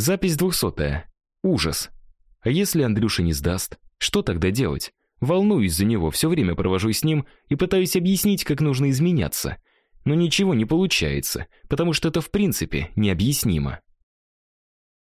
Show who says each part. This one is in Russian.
Speaker 1: Запись двухсотая. Ужас. А если Андрюша не сдаст? Что тогда делать? Волнуюсь за него, все время провожу с ним и пытаюсь объяснить, как нужно изменяться. Но ничего не получается, потому что это в принципе необъяснимо.